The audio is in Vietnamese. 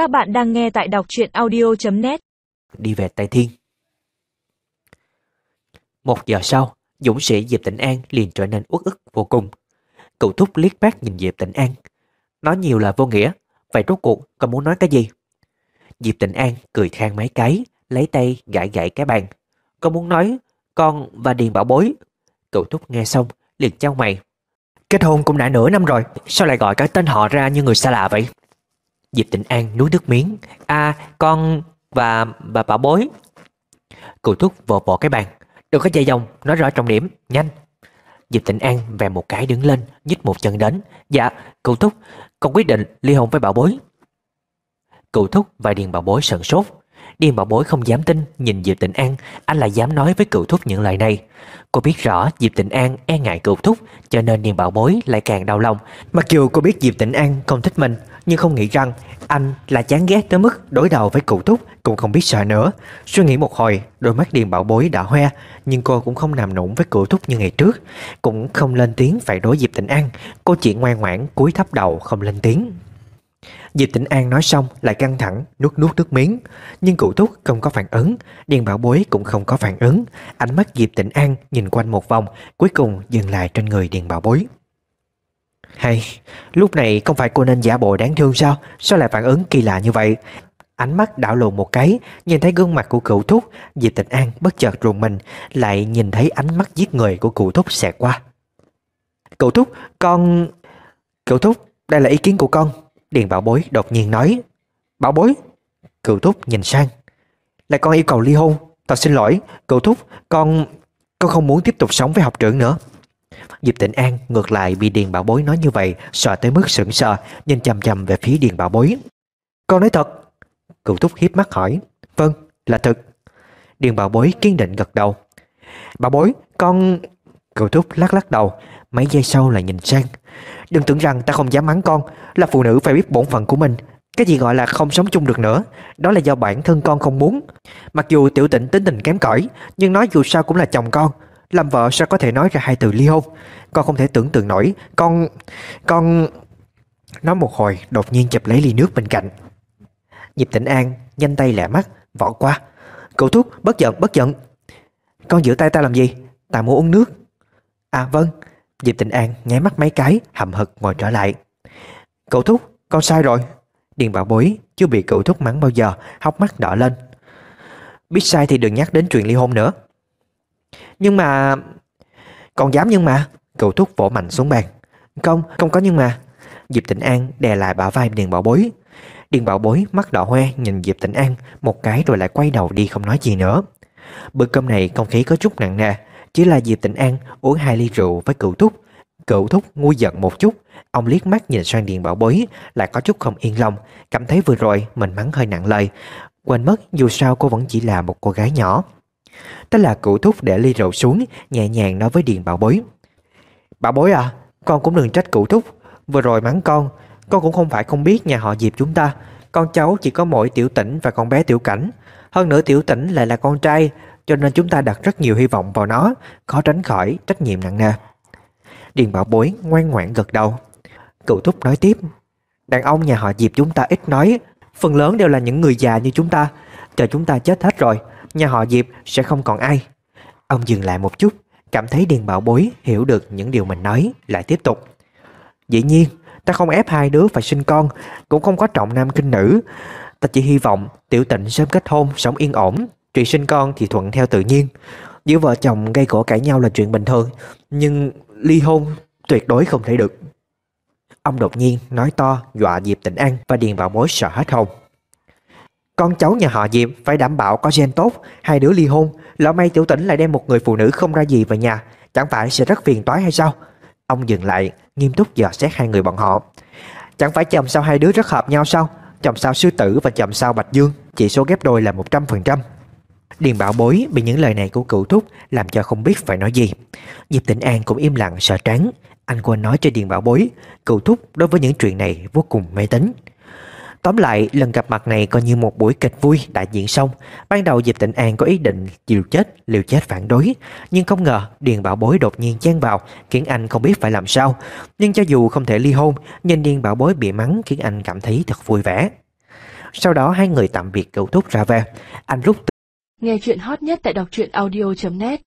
Các bạn đang nghe tại đọc truyện audio.net Đi về Tây Thiên. Một giờ sau, Dũng sĩ Diệp Tịnh An liền trở nên uất ức vô cùng. Cậu thúc liếc bác nhìn Diệp Tịnh An. Nói nhiều là vô nghĩa, Vậy rốt cuộc còn muốn nói cái gì? Diệp Tịnh An cười khang mấy cái, Lấy tay gãi gãi cái bàn. Con muốn nói, con và Điền Bảo Bối? Cậu thúc nghe xong, liền trao mày. Kết hôn cũng đã nửa năm rồi, Sao lại gọi cái tên họ ra như người xa lạ vậy? Diệp Tịnh An nuốt nước miếng. À con và bà bảo bối. Cựu thúc vỗ vỗ cái bàn. Đừng có chạy dòng, Nói rõ trọng điểm. Nhanh. Diệp Tịnh An về một cái đứng lên, Nhích một chân đến. Dạ Cựu thúc, Con quyết định ly hôn với bảo bối. Cựu thúc và Điền bảo bối sợn sốt. Điền bảo bối không dám tin Nhìn Diệp Tịnh An, Anh lại dám nói với cựu thúc những lời này. Cô biết rõ Diệp Tịnh An e ngại cựu thúc, Cho nên Điền bảo bối lại càng đau lòng. Mặc dù cô biết Diệp Tịnh An không thích mình, Nhưng không nghĩ rằng anh là chán ghét tới mức đối đầu với cụ thúc Cũng không biết sợ nữa. Suy nghĩ một hồi, Đôi mắt Điền bảo bối đã hoe, Nhưng cô cũng không nằm nũng với cụ thúc như ngày trước. Cũng không lên tiếng phải đối Diệp Tịnh An, Cô chỉ ngoan ngoãn cúi thấp đầu không lên tiếng. Diệp Tĩnh An nói xong lại căng thẳng, nuốt nuốt nước miếng. Nhưng cụ thúc không có phản ứng, Điền bảo bối cũng không có phản ứng. Ánh mắt Diệp Tĩnh An nhìn quanh một vòng, Cuối cùng dừng lại trên người Điền bảo bối. Hay Lúc này không phải cô nên giả bộ đáng thương sao? Sao lại phản ứng kỳ lạ như vậy? Ánh mắt đảo lộn một cái, Nhìn thấy gương mặt của cựu thúc, Diệp Tịnh An bất chợt rùng mình, Lại nhìn thấy ánh mắt giết người của cựu thúc xẹt qua. Cựu thúc, con Cựu thúc, đây là ý kiến của con, Điền bảo bối đột nhiên nói. Bảo bối? Cựu thúc nhìn sang. Là con yêu cầu ly hôn, Tao xin lỗi. Cựu thúc, Con Con không muốn tiếp tục sống với học trưởng nữa. Diệp Tịnh An ngược lại bị Điền Bảo Bối nói như vậy, Sợ tới mức sững sờ, Nhìn chầm chầm về phía Điền Bảo Bối. Con nói thật? Cựu túc hiếp mắt hỏi. Vâng là thật. Điền Bảo Bối kiên định gật đầu. Bảo Bối, con Cựu túc lắc lắc đầu. Mấy giây sau lại nhìn sang. Đừng tưởng rằng ta không dám mắng con, Là phụ nữ phải biết bổn phận của mình. Cái gì gọi là không sống chung được nữa, Đó là do bản thân con không muốn. Mặc dù tiểu tịnh tính tình kém cỏi, Nhưng nói dù sao cũng là chồng con. Làm vợ sao có thể nói ra hai từ ly hôn. Con không thể tưởng tượng nổi. Con... con... Nói một hồi, đột nhiên chụp lấy ly nước bên cạnh. Diệp Tĩnh An, Nhanh tay lẹ mắt, Vỏ qua. Cậu thúc, bất giận bất giận. Con giữ tay ta làm gì? Ta muốn uống nước. À vâng. Diệp Tịnh An nháy mắt mấy cái, hậm hực ngồi trở lại. Cậu thúc, con sai rồi. Điền bảo bối chưa bị cậu thúc mắng bao giờ Hóc mắt đỏ lên. Biết sai thì đừng nhắc đến chuyện ly hôn nữa. Nhưng mà Còn dám nhưng mà. Cậu thúc vỗ mạnh xuống bàn. Không, không có nhưng mà. Diệp Tịnh An đè lại bả vai Điền bảo bối. Điền bảo bối mắt đỏ hoe nhìn Diệp Tịnh An Một cái rồi lại quay đầu đi không nói gì nữa. Bữa cơm này không khí có chút nặng nề chỉ là Diệp Tịnh An uống hai ly rượu với cựu thúc. Cựu thúc ngu giận một chút Ông liếc mắt nhìn sang Điền Bảo Bối Lại có chút không yên lòng Cảm thấy vừa rồi mình mắng hơi nặng lời. Quên mất dù sao cô vẫn chỉ là một cô gái nhỏ. Thế là cụ thúc để ly rượu xuống, Nhẹ nhàng nói với Điền Bảo Bối. Bảo Bối à Con cũng đừng trách cụ thúc. Vừa rồi mắng con Con cũng không phải không biết nhà họ Diệp chúng ta. Con cháu chỉ có mỗi tiểu tỉnh và con bé tiểu cảnh. Hơn nữa tiểu tỉnh lại là con trai, cho nên chúng ta đặt rất nhiều hy vọng vào nó. Khó tránh khỏi trách nhiệm nặng nề. Điền bảo bối ngoan ngoãn gật đầu. Cụ thúc nói tiếp, Đàn ông nhà họ Diệp chúng ta ít nói. Phần lớn đều là những người già như chúng ta. Chờ chúng ta chết hết rồi Nhà họ Diệp sẽ không còn ai. Ông dừng lại một chút, Cảm thấy Điền bảo bối hiểu được những điều mình nói, Lại tiếp tục. Dĩ nhiên, ta không ép hai đứa phải sinh con, Cũng không có trọng nam kinh nữ. Ta chỉ hy vọng tiểu tịnh sớm kết hôn, Sống yên ổn Chuyện sinh con thì thuận theo tự nhiên. Giữa vợ chồng gây cổ cãi nhau là chuyện bình thường, Nhưng ly hôn tuyệt đối không thể được. Ông đột nhiên nói to, dọa Diệp Tịnh An và Điền Bảo Bối sợ hết hồn. Con cháu nhà họ Diệp phải đảm bảo có gen tốt Hai đứa ly hôn Lỡ may tiểu tỉnh lại đem một người phụ nữ không ra gì về nhà Chẳng phải sẽ rất phiền toái hay sao Ông dừng lại nghiêm túc dò xét hai người bọn họ Chẳng phải chồng sao hai đứa rất hợp nhau sao Chồng sao sư tử và chồng sao bạch dương Chỉ số ghép đôi là 100% Điền bảo bối bị những lời này của cựu thúc làm cho không biết phải nói gì. Diệp Tịnh An cũng im lặng sợ trắng. Anh quên nói cho Điền bảo bối, cựu thúc đối với những chuyện này vô cùng mê tín. Tóm lại, lần gặp mặt này coi như một buổi kịch vui đã diễn xong. Ban đầu Diệp Tịnh An có ý định liều chết, liều chết phản đối. Nhưng không ngờ Điền Bảo Bối đột nhiên chen vào, khiến anh không biết phải làm sao. Nhưng cho dù không thể ly hôn, nhưng Điền Bảo Bối bị mắng khiến anh cảm thấy thật vui vẻ. Sau đó hai người tạm biệt cậu thúc ra về. Anh rút Nghe chuyện hot nhất tại đọc truyện audio.net